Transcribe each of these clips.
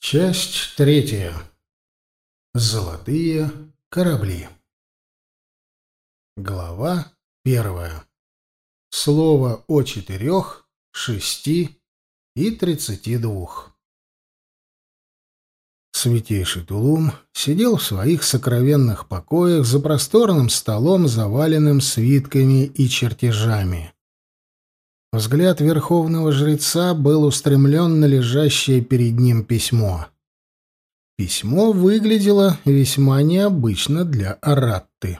Часть третья. Золотые корабли. Глава первая. Слово о четырех, шести и тридцати двух. Святейший Тулум сидел в своих сокровенных покоях за просторным столом, заваленным свитками и чертежами. Взгляд верховного жреца был устремлен на лежащее перед ним письмо. Письмо выглядело весьма необычно для Аратты.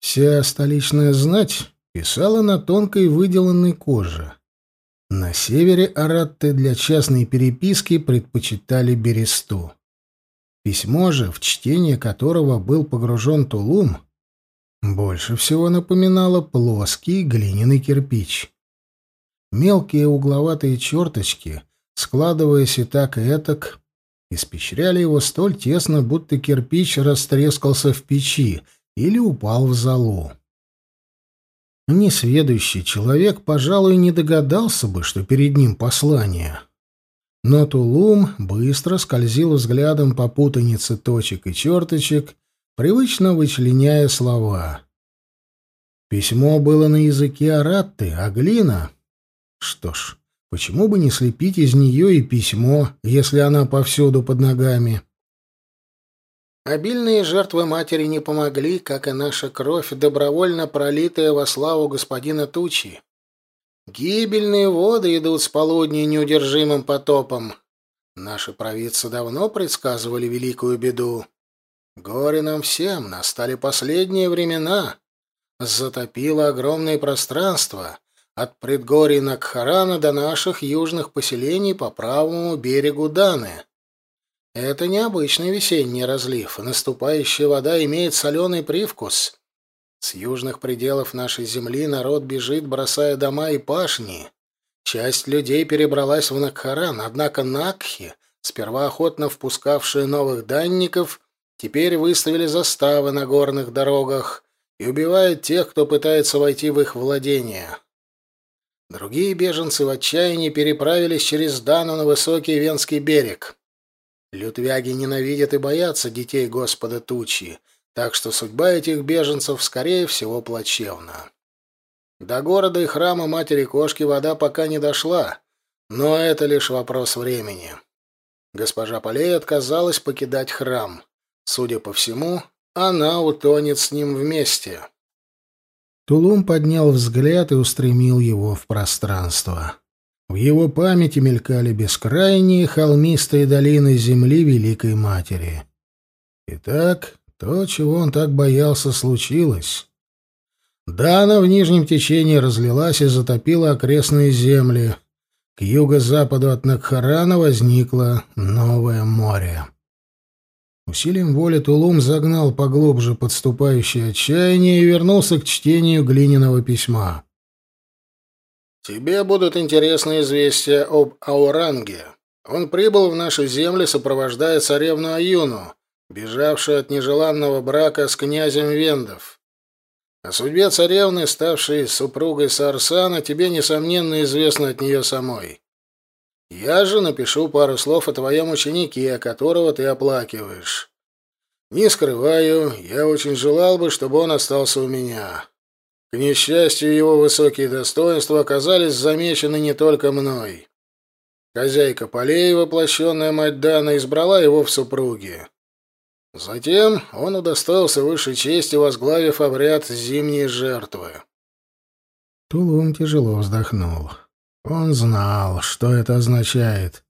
Вся столичная знать писала на тонкой выделанной коже. На севере Аратты для частной переписки предпочитали бересту. Письмо же, в чтение которого был погружен Тулум, больше всего напоминало плоский глиняный кирпич. Мелкие угловатые черточки, складываясь и так, и этак, испещряли его столь тесно, будто кирпич растрескался в печи или упал в золу. Несведущий человек, пожалуй, не догадался бы, что перед ним послание. Но Тулум быстро скользил взглядом по путанице точек и черточек, привычно вычленяя слова. Письмо было на языке аратты, а глина что ж, почему бы не слепить из нее и письмо, если она повсюду под ногами? Обильные жертвы матери не помогли, как и наша кровь, добровольно пролитая во славу господина Тучи. Гибельные воды идут с полудня неудержимым потопом. Наши провидцы давно предсказывали великую беду. Горе нам всем, настали последние времена. Затопило огромное пространство от предгорий Накхарана до наших южных поселений по правому берегу Даны. Это необычный весенний разлив, наступающая вода имеет соленый привкус. С южных пределов нашей земли народ бежит, бросая дома и пашни. Часть людей перебралась в Накхаран, однако Накхи, сперва охотно впускавшие новых данников, теперь выставили заставы на горных дорогах и убивают тех, кто пытается войти в их владения. Другие беженцы в отчаянии переправились через Дану на высокий Венский берег. Лютвяги ненавидят и боятся детей Господа Тучи, так что судьба этих беженцев, скорее всего, плачевна. До города и храма матери кошки вода пока не дошла, но это лишь вопрос времени. Госпожа Полей отказалась покидать храм. Судя по всему, она утонет с ним вместе. Тулум поднял взгляд и устремил его в пространство. В его памяти мелькали бескрайние холмистые долины земли Великой Матери. Итак, то, чего он так боялся, случилось. Да, Дана в нижнем течении разлилась и затопила окрестные земли. К юго-западу от Накхарана возникло новое море. Усилием воли Тулум загнал поглубже подступающее отчаяние и вернулся к чтению глиняного письма. «Тебе будут интересны известия об Ауранге. Он прибыл в наши земли, сопровождая царевну Аюну, бежавшую от нежеланного брака с князем Вендов. О судьбе царевны, ставшей супругой Сарсана, тебе, несомненно, известно от нее самой. Я же напишу пару слов о твоем ученике, которого ты оплакиваешь. Не скрываю, я очень желал бы, чтобы он остался у меня. К несчастью, его высокие достоинства оказались замечены не только мной. Хозяйка полей, воплощенная мать Дана, избрала его в супруги. Затем он удостоился высшей чести, возглавив обряд зимней жертвы. Тулум тяжело вздохнул. Он знал, что это означает.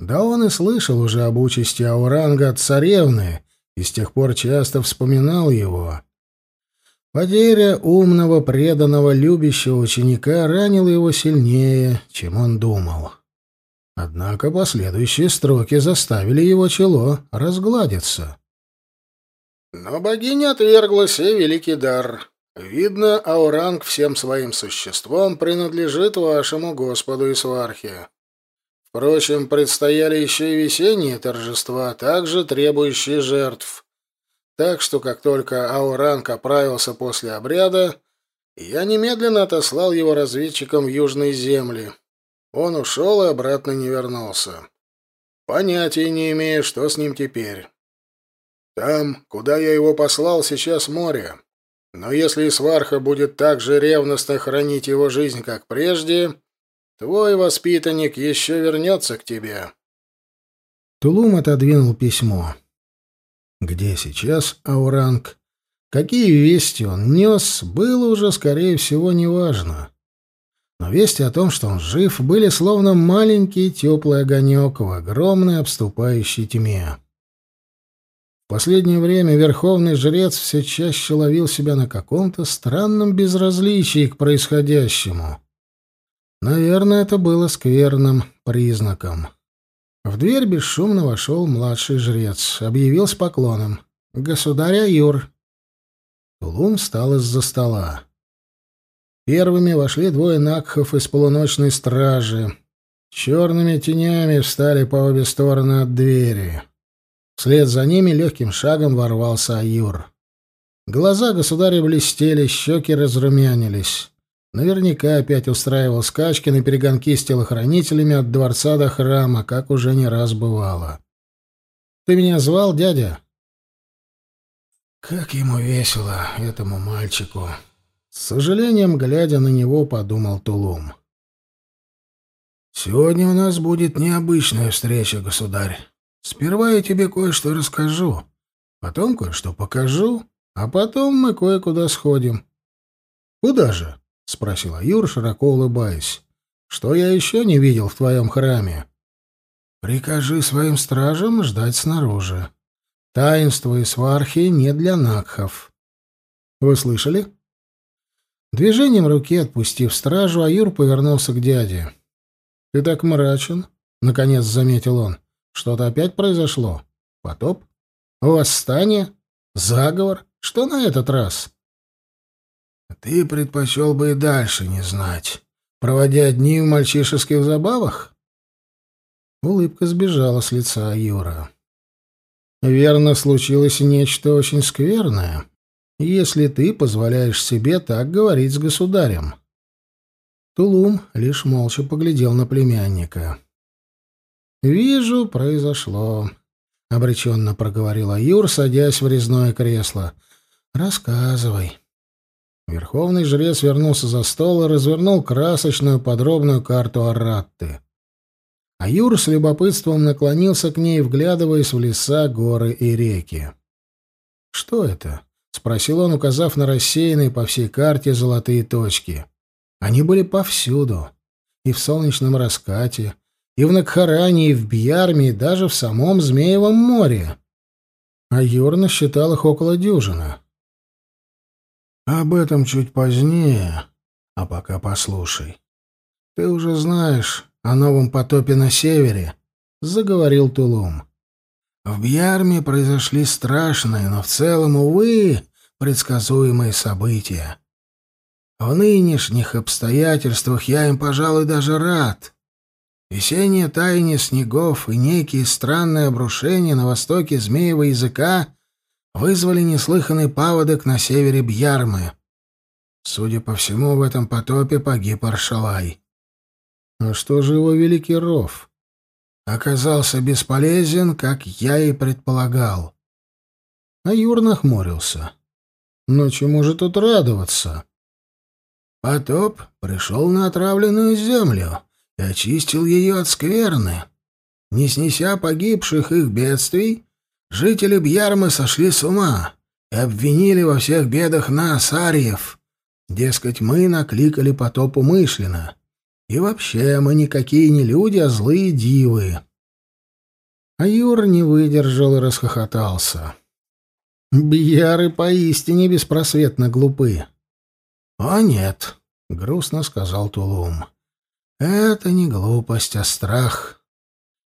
Да он и слышал уже об участи Ауранга от царевны, и с тех пор часто вспоминал его. Потеря умного, преданного, любящего ученика ранила его сильнее, чем он думал. Однако последующие строки заставили его чело разгладиться. Но богиня отвергла сей великий дар. Видно, Ауранг всем своим существом принадлежит вашему господу Исвархе. Впрочем, предстояли еще и весенние торжества, а также требующие жертв. Так что, как только Ауранг оправился после обряда, я немедленно отослал его разведчикам в Южные земли. Он ушел и обратно не вернулся. Понятия не имею, что с ним теперь. Там, куда я его послал, сейчас море. Но если Сварха будет так же ревностно хранить его жизнь, как прежде, твой воспитанник еще вернется к тебе». Тулум отодвинул письмо. Где сейчас Ауранг? Какие вести он нес, было уже, скорее всего, неважно. Но вести о том, что он жив, были словно маленький теплый огонек в огромной обступающей тьме. В последнее время верховный жрец все чаще ловил себя на каком-то странном безразличии к происходящему. Наверное, это было скверным признаком. В дверь бесшумно вошел младший жрец, объявил с поклоном. «Государя Юр!» Лум встал из-за стола. Первыми вошли двое накхов из полуночной стражи. Черными тенями встали по обе стороны от двери. Вслед за ними легким шагом ворвался Аюр. Глаза государя блестели, щеки разрумянились. Наверняка опять устраивал скачки на перегонки с телохранителями от дворца до храма, как уже не раз бывало. «Ты меня звал, дядя?» «Как ему весело, этому мальчику!» С сожалением, глядя на него, подумал Тулум. «Сегодня у нас будет необычная встреча, государь. Сперва я тебе кое-что расскажу, потом кое-что покажу, а потом мы кое-куда сходим. — Куда же? — спросила Юра, широко улыбаясь. — Что я еще не видел в твоем храме? — Прикажи своим стражам ждать снаружи. Таинство и свархи не для накхов. — Вы слышали? Движением руки, отпустив стражу, Аюр повернулся к дяде. — Ты так мрачен, — наконец заметил он. — что-то опять произошло? Потоп? Восстание? Заговор? Что на этот раз? Ты предпочел бы и дальше не знать, проводя дни в мальчишеских забавах? Улыбка сбежала с лица Юра. Верно, случилось нечто очень скверное, если ты позволяешь себе так говорить с государем. Тулум лишь молча поглядел на племянника. «Вижу, произошло», — обреченно проговорила Юр, садясь в резное кресло. «Рассказывай». Верховный жрец вернулся за стол и развернул красочную подробную карту Аратты. А Юр с любопытством наклонился к ней, вглядываясь в леса, горы и реки. «Что это?» — спросил он, указав на рассеянные по всей карте золотые точки. Они были повсюду. И в солнечном раскате, и в Накхаране, и в Бьярме, и даже в самом Змеевом море. А Юрна считал их около дюжины. Об этом чуть позднее, а пока послушай. Ты уже знаешь о новом потопе на севере, — заговорил Тулум. В Бьярме произошли страшные, но в целом, увы, предсказуемые события. В нынешних обстоятельствах я им, пожалуй, даже рад — Весеннее таяние снегов и некие странные обрушения на востоке змеевого языка вызвали неслыханный паводок на севере Бьярмы. Судя по всему, в этом потопе погиб Аршалай. Но что же его великий ров? Оказался бесполезен, как я и предполагал. А Юр нахмурился. Но чему же тут радоваться? Потоп пришел на отравленную землю, ты очистил ее от скверны. Не снеся погибших их бедствий, жители Бьярмы сошли с ума и обвинили во всех бедах нас, Арьев. Дескать, мы накликали потоп умышленно. И вообще мы никакие не люди, а злые дивы. А Юр не выдержал и расхохотался. Бьяры поистине беспросветно глупы. — О, нет, — грустно сказал Тулум. Это не глупость, а страх.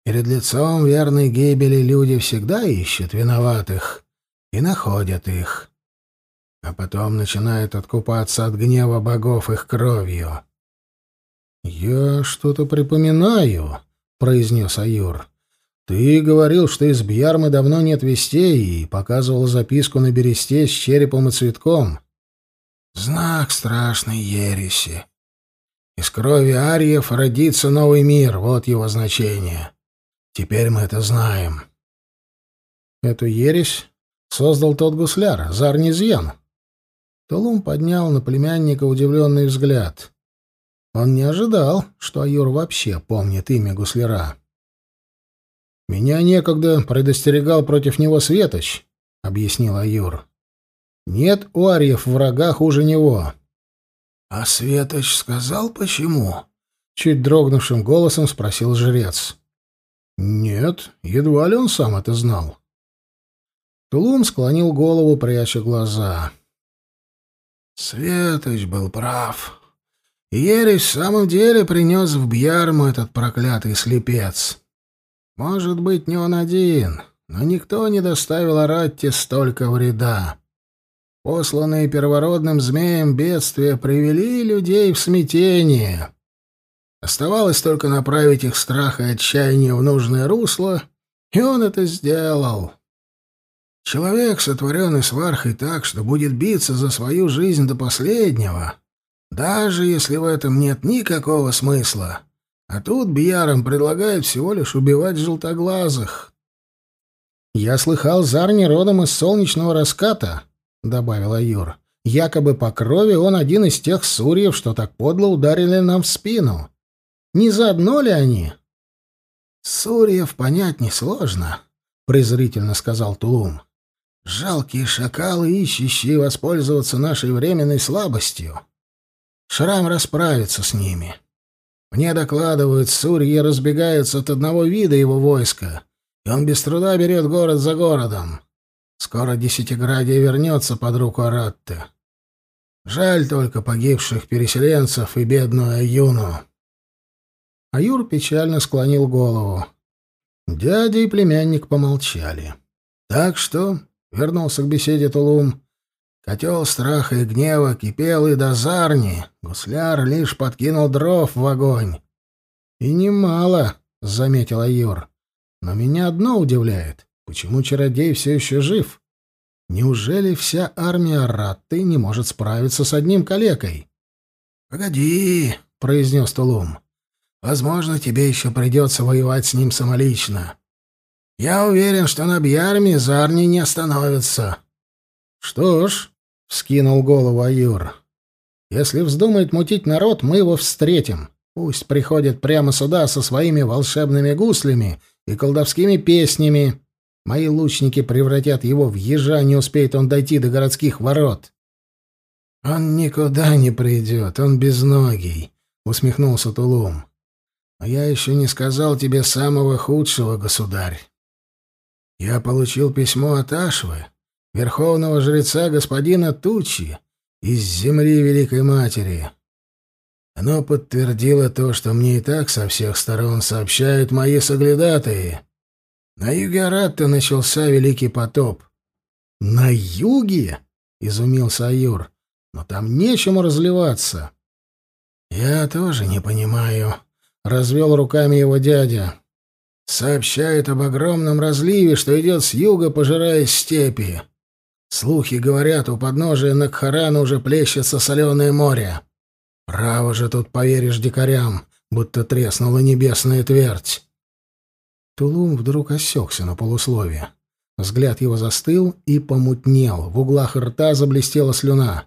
Перед лицом верной гибели люди всегда ищут виноватых и находят их. А потом начинают откупаться от гнева богов их кровью. «Я что-то припоминаю», — произнес Аюр. «Ты говорил, что из Бьярмы давно нет вестей, и показывал записку на бересте с черепом и цветком». «Знак страшной ереси», из крови ариев родится новый мир, вот его значение. Теперь мы это знаем. Эту ересь создал тот гусляр, Зарнизьян. Тулум поднял на племянника удивленный взгляд. Он не ожидал, что Аюр вообще помнит имя гусляра. «Меня некогда предостерегал против него Светоч», — объяснил Аюр. «Нет у арьев врага хуже него. «А Светоч сказал, почему?» — чуть дрогнувшим голосом спросил жрец. «Нет, едва ли он сам это знал». Тулум склонил голову, пряча глаза. «Светоч был прав. Ересь в самом деле принес в Бьярму этот проклятый слепец. Может быть, не он один, но никто не доставил Аратте столько вреда. Посланные первородным змеем бедствия привели людей в смятение. Оставалось только направить их страх и отчаяние в нужное русло, и он это сделал. Человек, сотворенный свархой так, что будет биться за свою жизнь до последнего, даже если в этом нет никакого смысла. А тут Бьярам предлагают всего лишь убивать желтоглазых. Я слыхал, Зарни родом из солнечного раската. — добавила Юра. «Якобы по крови он один из тех сурьев, что так подло ударили нам в спину. Не заодно ли они?» «Сурьев понять несложно», — презрительно сказал Тулум. «Жалкие шакалы, ищущие воспользоваться нашей временной слабостью. Шрам расправится с ними. Мне докладывают, сурьи разбегаются от одного вида его войска, и он без труда берет город за городом. Скоро Десятиградие вернется под руку Аратте. Жаль только погибших переселенцев и бедную Аюну. Аюр печально склонил голову. Дядя и племянник помолчали. Так что, вернулся к беседе Тулум, котел страха и гнева кипел и до зарни, гусляр лишь подкинул дров в огонь. — И немало, — заметил Аюр. — Но меня одно удивляет. Почему чародей все еще жив? Неужели вся армия Ратты не может справиться с одним калекой? — Погоди, — произнес Тулум. — Возможно, тебе еще придется воевать с ним самолично. Я уверен, что на Бьярме Зарни не остановится. — Что ж, — вскинул голову Аюр, — если вздумает мутить народ, мы его встретим. Пусть приходит прямо сюда со своими волшебными гуслями и колдовскими песнями. Мои лучники превратят его в ежа, не успеет он дойти до городских ворот. «Он никуда не придет, он безногий», — усмехнулся Тулум. «Но я еще не сказал тебе самого худшего, государь. Я получил письмо от Ашвы, верховного жреца господина Тучи, из земли Великой Матери. Оно подтвердило то, что мне и так со всех сторон сообщают мои соглядатые». На юге Аратта начался Великий потоп. «На юге?» — изумился Аюр. «Но там нечему разливаться». «Я тоже не понимаю», — развел руками его дядя. «Сообщают об огромном разливе, что идет с юга, пожирая степи. Слухи говорят, у подножия Накхарана уже плещется соленое море. Право же тут поверишь дикарям, будто треснула небесная твердь. Тулум вдруг осекся на полусловие. Взгляд его застыл и помутнел. В углах рта заблестела слюна.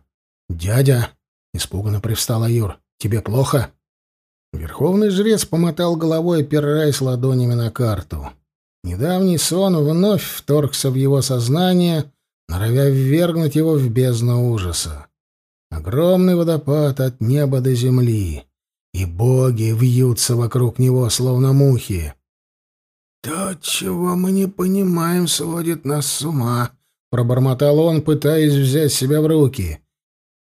«Дядя!» — испуганно привстал Аюр. «Тебе плохо?» Верховный жрец помотал головой, опираясь ладонями на карту. Недавний сон вновь вторгся в его сознание, норовя ввергнуть его в бездну ужаса. Огромный водопад от неба до земли, и боги вьются вокруг него, словно мухи. «То, чего мы не понимаем, сводит нас с ума», — пробормотал он, пытаясь взять себя в руки.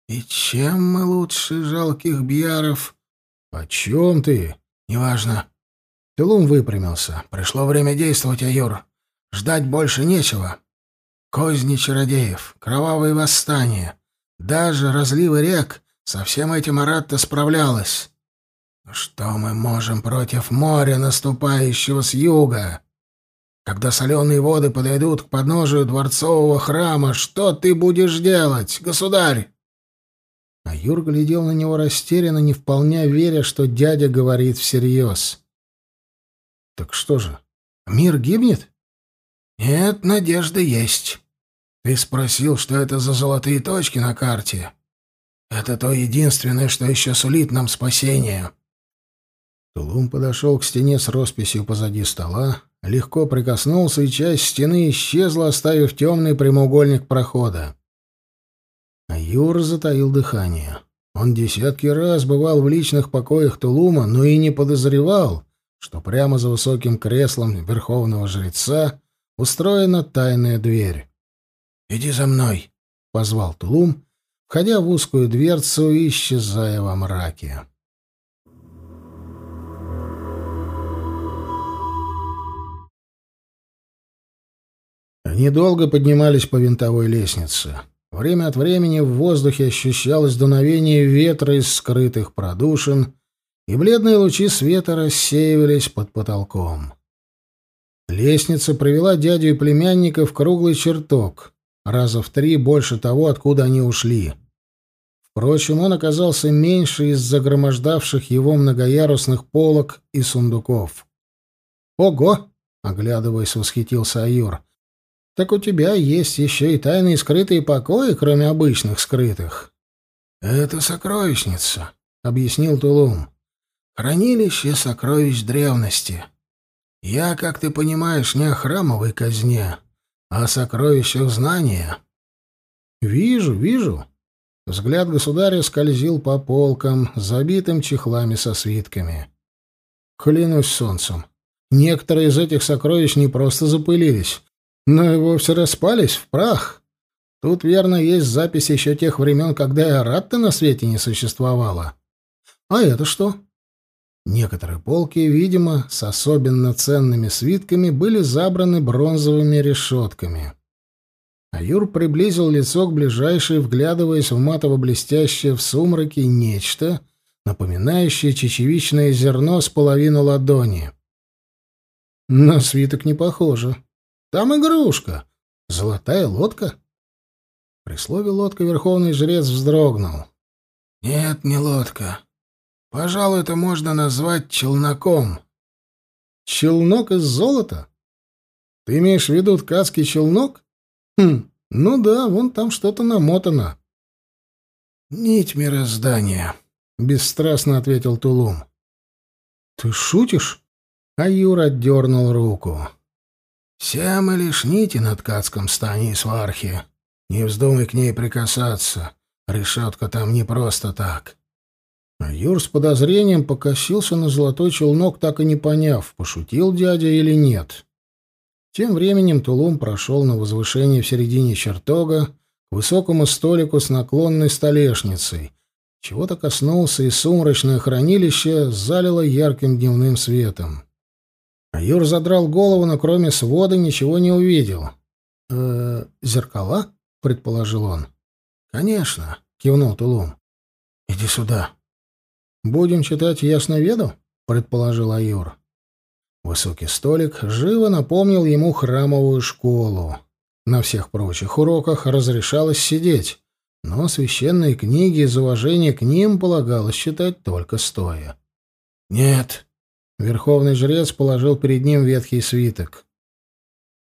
«И чем мы лучше жалких бьяров?» «О чем ты?» «Неважно». Тылум выпрямился. «Пришло время действовать, Аюр. Ждать больше нечего. Козни чародеев, кровавые восстания, даже разливы рек — со всем этим Аратта справлялась. Что мы можем против моря, наступающего с юга? Когда соленые воды подойдут к подножию дворцового храма, что ты будешь делать, государь? А Юр глядел на него растерянно, не вполне веря, что дядя говорит всерьез. Так что же, мир гибнет? Нет, надежда есть. Ты спросил, что это за золотые точки на карте. Это то единственное, что еще сулит нам спасение. Тулум подошел к стене с росписью позади стола, легко прикоснулся, и часть стены исчезла, оставив темный прямоугольник прохода. А Юр затаил дыхание. Он десятки раз бывал в личных покоях Тулума, но и не подозревал, что прямо за высоким креслом верховного жреца устроена тайная дверь. «Иди за мной!» — позвал Тулум, входя в узкую дверцу и исчезая во мраке. Они долго поднимались по винтовой лестнице. Время от времени в воздухе ощущалось дуновение ветра из скрытых продушин, и бледные лучи света рассеивались под потолком. Лестница привела дядю и племянника в круглый чертог, раза в три больше того, откуда они ушли. Впрочем, он оказался меньше из загромождавших его многоярусных полок и сундуков. «Ого!» — оглядываясь, восхитился Аюр так у тебя есть еще и тайные скрытые покои, кроме обычных скрытых. — Это сокровищница, — объяснил Тулум. — Хранилище сокровищ древности. Я, как ты понимаешь, не о храмовой казне, а о сокровищах знания. — Вижу, вижу. Взгляд государя скользил по полкам, забитым чехлами со свитками. — Клянусь солнцем. Некоторые из этих сокровищ не просто запылились, но его все распались в прах. Тут, верно, есть запись еще тех времен, когда и араб-то на свете не существовало. А это что? Некоторые полки, видимо, с особенно ценными свитками были забраны бронзовыми решетками. А Юр приблизил лицо к ближайшей, вглядываясь в матово-блестящее в сумраке нечто, напоминающее чечевичное зерно с половину ладони. На свиток не похоже. Там игрушка. Золотая лодка. При слове «лодка» верховный жрец вздрогнул. «Нет, не лодка. Пожалуй, это можно назвать челноком». «Челнок из золота? Ты имеешь в виду ткацкий челнок? Хм, ну да, вон там что-то намотано». «Нить мироздания», — бесстрастно ответил Тулум. «Ты шутишь?» А Юра дернул руку. Сям мы лишь нити на ткацком стане и свархе. Не вздумай к ней прикасаться. Решетка там не просто так. Юр с подозрением покосился на золотой челнок, так и не поняв, пошутил дядя или нет. Тем временем Тулум прошел на возвышение в середине чертога к высокому столику с наклонной столешницей. Чего-то коснулся, и сумрачное хранилище залило ярким дневным светом. А Юр задрал голову, но кроме свода ничего не увидел. «Э, -э зеркала?» — предположил он. «Конечно», — кивнул Тулум. «Иди сюда». «Будем читать ясноведу?» — предположил Аюр. Высокий столик живо напомнил ему храмовую школу. На всех прочих уроках разрешалось сидеть, но священные книги из уважения к ним полагалось читать только стоя. «Нет», Верховный жрец положил перед ним ветхий свиток.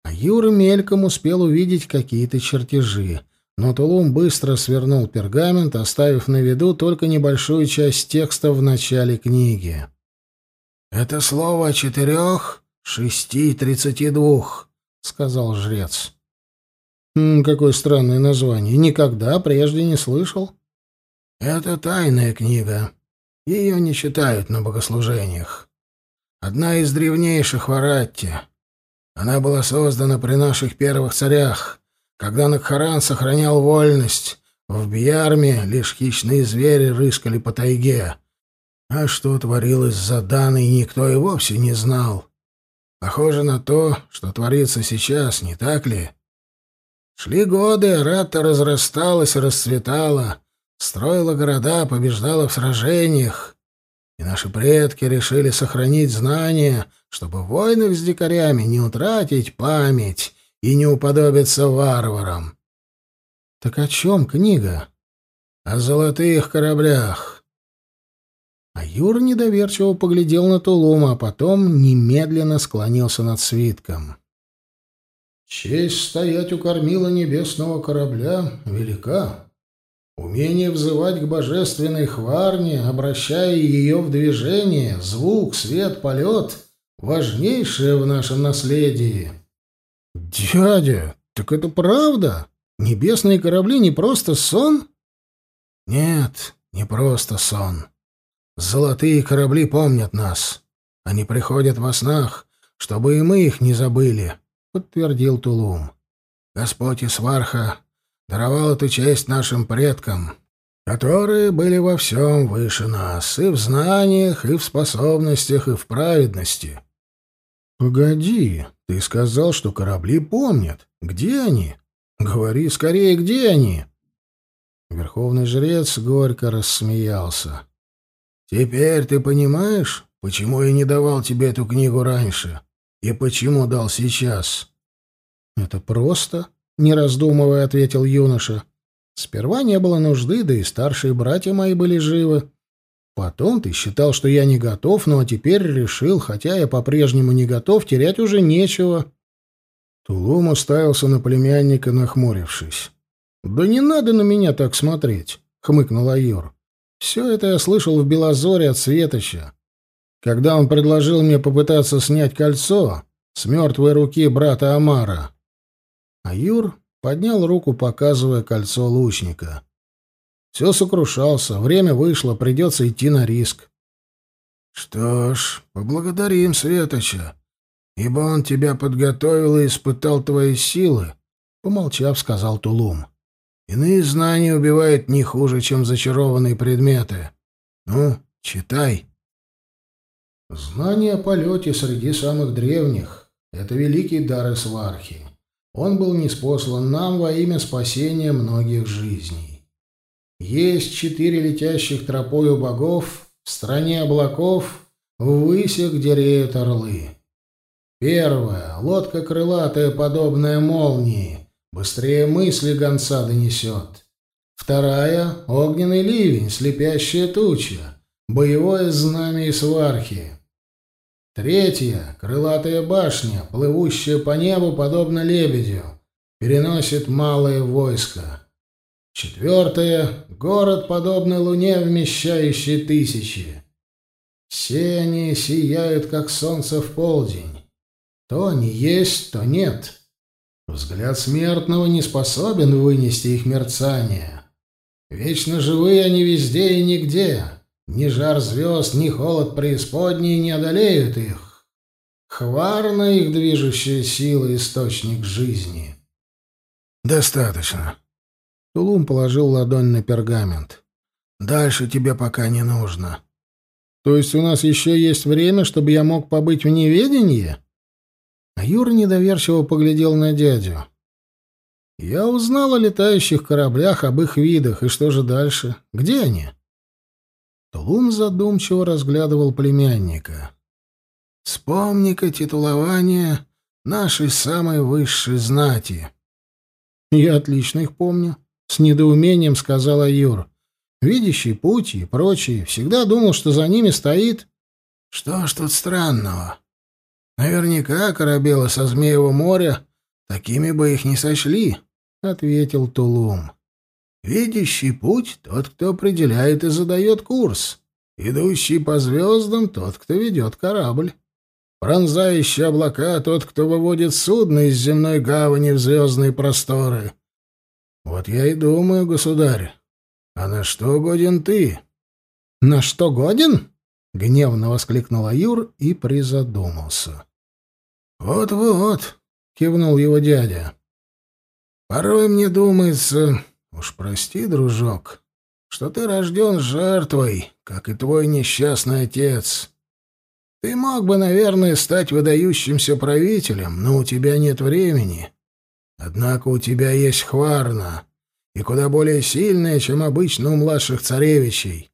А Юра мельком успел увидеть какие-то чертежи, но Тулум быстро свернул пергамент, оставив на виду только небольшую часть текста в начале книги. «Это слово о четырех, шести и тридцати двух», — сказал жрец. «М, «Какое странное название. Никогда прежде не слышал». «Это тайная книга. Ее не читают на богослужениях. Одна из древнейших в Аратте. Она была создана при наших первых царях, когда Накхаран сохранял вольность. В Биарме лишь хищные звери рыскали по тайге. А что творилось за Даной, никто и вовсе не знал. Похоже на то, что творится сейчас, не так ли? Шли годы, Рата разрасталась и расцветала, строила города, побеждала в сражениях и наши предки решили сохранить знания, чтобы в войнах с дикарями не утратить память и не уподобиться варварам. Так о чем книга? О золотых кораблях. А Юр недоверчиво поглядел на Тулума, а потом немедленно склонился над свитком. Честь стоять у кормила небесного корабля велика. Умение взывать к божественной хварне, обращая ее в движение, звук, свет, полет — важнейшее в нашем наследии. «Дядя, так это правда? Небесные корабли не просто сон?» «Нет, не просто сон. Золотые корабли помнят нас. Они приходят во снах, чтобы и мы их не забыли», — подтвердил Тулум. «Господь Исварха даровал эту честь нашим предкам, которые были во всем выше нас, и в знаниях, и в способностях, и в праведности. «Погоди, ты сказал, что корабли помнят. Где они? Говори скорее, где они?» Верховный жрец горько рассмеялся. «Теперь ты понимаешь, почему я не давал тебе эту книгу раньше и почему дал сейчас?» «Это просто?» не раздумывая, ответил юноша. Сперва не было нужды, да и старшие братья мои были живы. Потом ты считал, что я не готов, ну а теперь решил, хотя я по-прежнему не готов, терять уже нечего. Тулум уставился на племянника, нахмурившись. «Да не надо на меня так смотреть», — хмыкнул Айор. «Все это я слышал в Белозоре от Светоча. Когда он предложил мне попытаться снять кольцо с мертвой руки брата Амара, а Юр поднял руку, показывая кольцо лучника. Все сокрушался, время вышло, придется идти на риск. «Что ж, поблагодарим Светоча, ибо он тебя подготовил и испытал твои силы», — помолчав, сказал Тулум. «Иные знания убивают не хуже, чем зачарованные предметы. Ну, читай». Знания о полете среди самых древних — это великий дар Исвархи. Он был неспослан нам во имя спасения многих жизней. Есть четыре летящих тропою богов, в стране облаков, ввысь их дереют орлы. Первая — лодка крылатая, подобная молнии, быстрее мысли гонца донесет. Вторая — огненный ливень, слепящая туча, боевое знамя и свархи. Третья — крылатая башня, плывущая по небу, подобно лебедю, переносит малое войско. Четвертая — город, подобный луне, вмещающий тысячи. Все они сияют, как солнце в полдень. То не есть, то нет. Взгляд смертного не способен вынести их мерцание. Вечно живы они везде и нигде. Ни жар звезд, ни холод преисподней не одолеют их. Хварна их движущая сила — источник жизни. «Достаточно». Тулум положил ладонь на пергамент. «Дальше тебе пока не нужно». «То есть у нас еще есть время, чтобы я мог побыть в неведении?» А Юра недоверчиво поглядел на дядю. «Я узнал о летающих кораблях, об их видах, и что же дальше? Где они?» Тулун задумчиво разглядывал племянника. «Вспомни-ка титулование нашей самой высшей знати». «Я отлично их помню», — с недоумением сказал Аюр. «Видящий путь и прочие. Всегда думал, что за ними стоит...» «Что ж тут странного? Наверняка корабелы со Змеевого моря такими бы их не сочли», — ответил Тулум. Видящий путь — тот, кто определяет и задает курс. Идущий по звездам — тот, кто ведет корабль. Пронзающий облака — тот, кто выводит судно из земной гавани в звездные просторы. Вот я и думаю, государь, а на что годен ты? — На что годен? — гневно воскликнул Аюр и призадумался. «Вот — Вот-вот, — кивнул его дядя. — Порой мне думается... Уж прости, дружок, что ты рожден жертвой, как и твой несчастный отец. Ты мог бы, наверное, стать выдающимся правителем, но у тебя нет времени. Однако у тебя есть хварна, и куда более сильная, чем обычно у младших царевичей.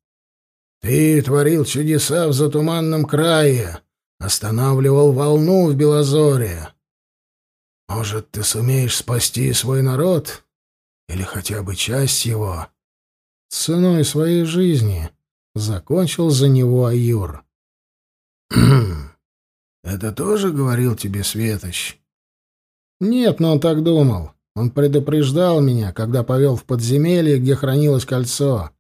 Ты творил чудеса в затуманном крае, останавливал волну в Белозоре. Может, ты сумеешь спасти свой народ?» или хотя бы часть его, ценой своей жизни, закончил за него Аюр. «Это тоже говорил тебе Светоч?» «Нет, но он так думал. Он предупреждал меня, когда повел в подземелье, где хранилось кольцо.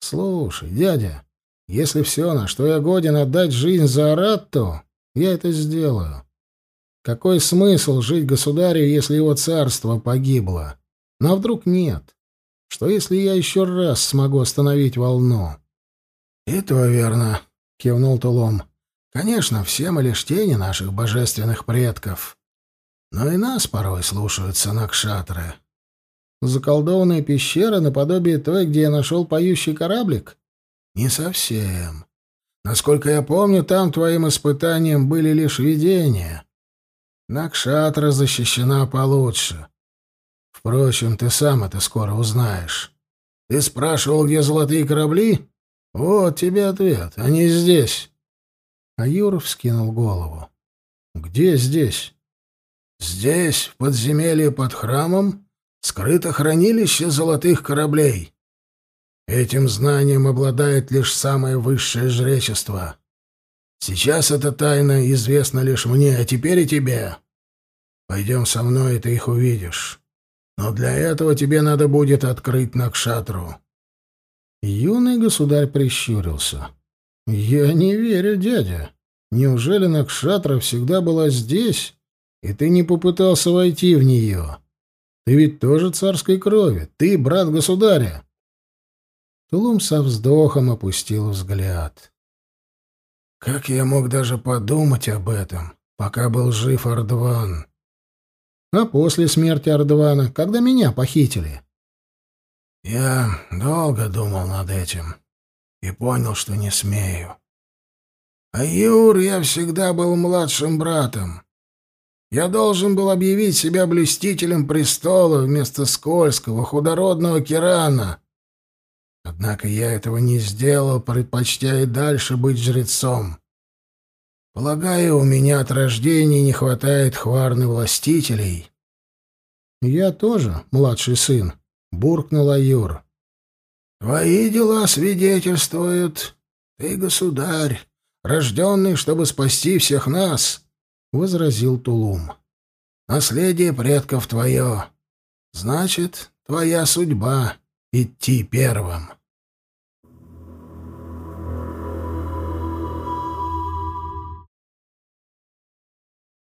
Слушай, дядя, если все, на что я годен отдать жизнь за Аратту, я это сделаю. Какой смысл жить государю, если его царство погибло?» Но вдруг нет? Что, если я еще раз смогу остановить волну? — И то верно, — кивнул Тулом. — Конечно, все мы лишь тени наших божественных предков. Но и нас порой слушаются накшатры. Заколдованная пещера наподобие той, где я нашел поющий кораблик? Не совсем. Насколько я помню, там твоим испытанием были лишь видения. Накшатра защищена получше. Впрочем, ты сам это скоро узнаешь. Ты спрашивал, где золотые корабли? Вот тебе ответ. Они здесь. А Юров скинул голову. Где здесь? Здесь, в подземелье под храмом, скрыто хранилище золотых кораблей. Этим знанием обладает лишь самое высшее жречество. Сейчас эта тайна известна лишь мне, а теперь и тебе. Пойдем со мной, и ты их увидишь. Но для этого тебе надо будет открыть Накшатру». Юный государь прищурился. «Я не верю, дядя. Неужели Накшатра всегда была здесь, и ты не попытался войти в нее? Ты ведь тоже царской крови. Ты брат государя». Тулум со вздохом опустил взгляд. «Как я мог даже подумать об этом, пока был жив Ардван? а после смерти Ардвана, когда меня похитили. Я долго думал над этим и понял, что не смею. А Юр я всегда был младшим братом. Я должен был объявить себя блестителем престола вместо скользкого, худородного Кирана. Однако я этого не сделал, предпочтя и дальше быть жрецом. Полагаю, у меня от рождения не хватает хварны властителей. Я тоже младший сын, буркнула Юр. Твои дела свидетельствуют. Ты государь, рожденный, чтобы спасти всех нас, возразил Тулум. Наследие предков твое. Значит, твоя судьба — идти первым.